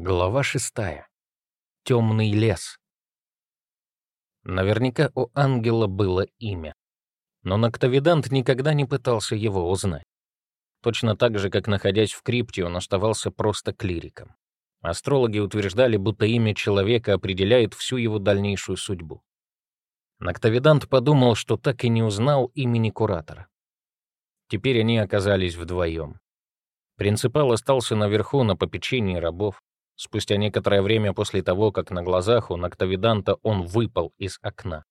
Глава шестая. Темный лес. Наверняка у ангела было имя. Но Ноктовидант никогда не пытался его узнать. Точно так же, как находясь в крипте, он оставался просто клириком. Астрологи утверждали, будто имя человека определяет всю его дальнейшую судьбу. Ноктовидант подумал, что так и не узнал имени куратора. Теперь они оказались вдвоем. Принципал остался наверху на попечении рабов. Спустя некоторое время после того, как на глазах у Ноктовиданта он выпал из окна.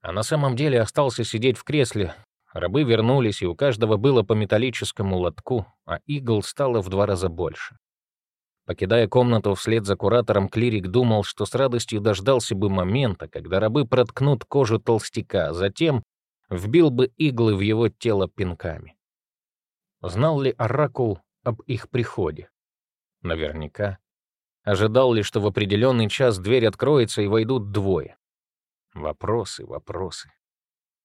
А на самом деле остался сидеть в кресле. Рабы вернулись, и у каждого было по металлическому лотку, а игл стало в два раза больше. Покидая комнату вслед за куратором, клирик думал, что с радостью дождался бы момента, когда рабы проткнут кожу толстяка, а затем вбил бы иглы в его тело пинками. Знал ли Оракул об их приходе? Наверняка. Ожидал ли, что в определенный час дверь откроется и войдут двое? Вопросы, вопросы.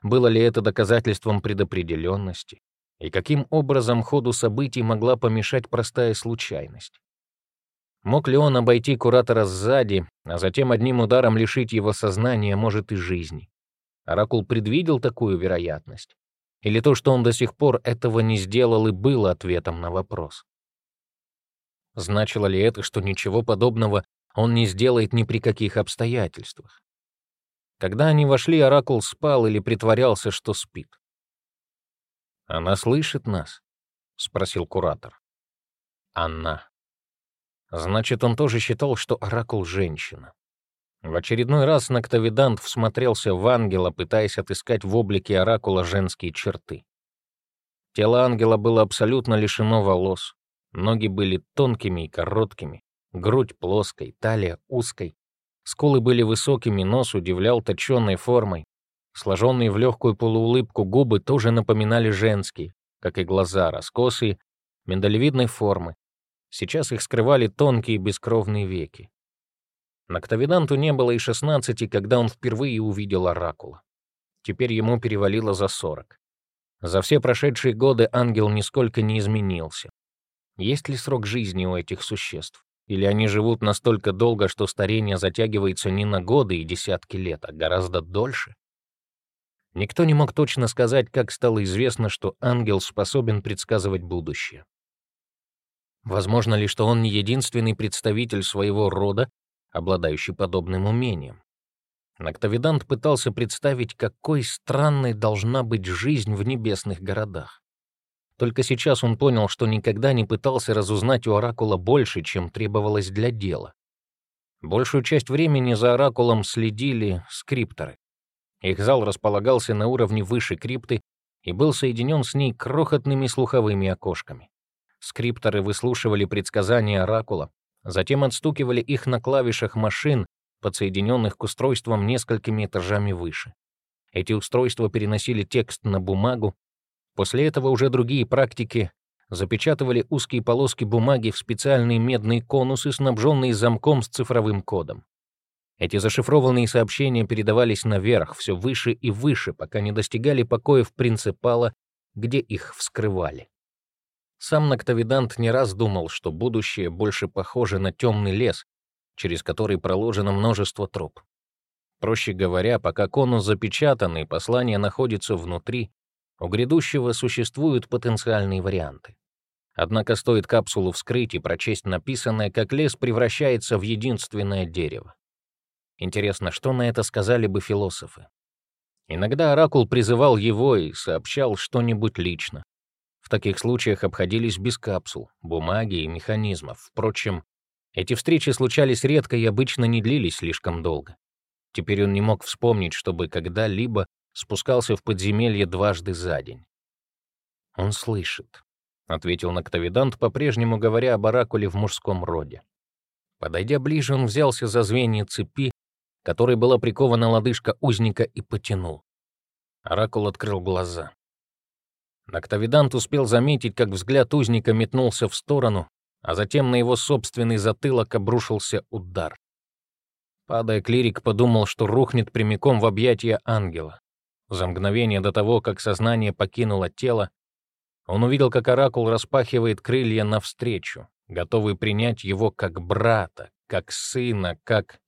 Было ли это доказательством предопределенности? И каким образом ходу событий могла помешать простая случайность? Мог ли он обойти куратора сзади, а затем одним ударом лишить его сознания, может, и жизни? Оракул предвидел такую вероятность? Или то, что он до сих пор этого не сделал, и было ответом на вопрос? Значило ли это, что ничего подобного он не сделает ни при каких обстоятельствах? Когда они вошли, Оракул спал или притворялся, что спит. «Она слышит нас?» — спросил куратор. «Она». Значит, он тоже считал, что Оракул — женщина. В очередной раз Ноктовидант всмотрелся в ангела, пытаясь отыскать в облике Оракула женские черты. Тело ангела было абсолютно лишено волос, Ноги были тонкими и короткими, грудь плоской, талия узкой. Скулы были высокими, нос удивлял точенной формой. Сложенные в легкую полуулыбку губы тоже напоминали женские, как и глаза, раскосые, миндалевидной формы. Сейчас их скрывали тонкие бескровные веки. Ноктовиданту не было и шестнадцати, когда он впервые увидел оракула. Теперь ему перевалило за сорок. За все прошедшие годы ангел нисколько не изменился. Есть ли срок жизни у этих существ? Или они живут настолько долго, что старение затягивается не на годы и десятки лет, а гораздо дольше? Никто не мог точно сказать, как стало известно, что ангел способен предсказывать будущее. Возможно ли, что он не единственный представитель своего рода, обладающий подобным умением? Ноктовидант пытался представить, какой странной должна быть жизнь в небесных городах. Только сейчас он понял, что никогда не пытался разузнать у Оракула больше, чем требовалось для дела. Большую часть времени за Оракулом следили скрипторы. Их зал располагался на уровне выше крипты и был соединен с ней крохотными слуховыми окошками. Скрипторы выслушивали предсказания Оракула, затем отстукивали их на клавишах машин, подсоединенных к устройствам несколькими этажами выше. Эти устройства переносили текст на бумагу, После этого уже другие практики запечатывали узкие полоски бумаги в специальные медные конусы, снабженные замком с цифровым кодом. Эти зашифрованные сообщения передавались наверх, все выше и выше, пока не достигали покоев принципала, где их вскрывали. Сам Ноктовидант не раз думал, что будущее больше похоже на темный лес, через который проложено множество троп. Проще говоря, пока конус запечатан и послание находится внутри, у грядущего существуют потенциальные варианты. Однако стоит капсулу вскрыть и прочесть написанное, как лес превращается в единственное дерево. Интересно, что на это сказали бы философы? Иногда Оракул призывал его и сообщал что-нибудь лично. В таких случаях обходились без капсул, бумаги и механизмов. Впрочем, эти встречи случались редко и обычно не длились слишком долго. Теперь он не мог вспомнить, чтобы когда-либо спускался в подземелье дважды за день. «Он слышит», — ответил Ноктовидант, по-прежнему говоря об оракуле в мужском роде. Подойдя ближе, он взялся за звенья цепи, которой была прикована лодыжка узника, и потянул. Оракул открыл глаза. Ноктовидант успел заметить, как взгляд узника метнулся в сторону, а затем на его собственный затылок обрушился удар. Падая, клирик подумал, что рухнет прямиком в объятия ангела. За мгновение до того, как сознание покинуло тело, он увидел, как оракул распахивает крылья навстречу, готовый принять его как брата, как сына, как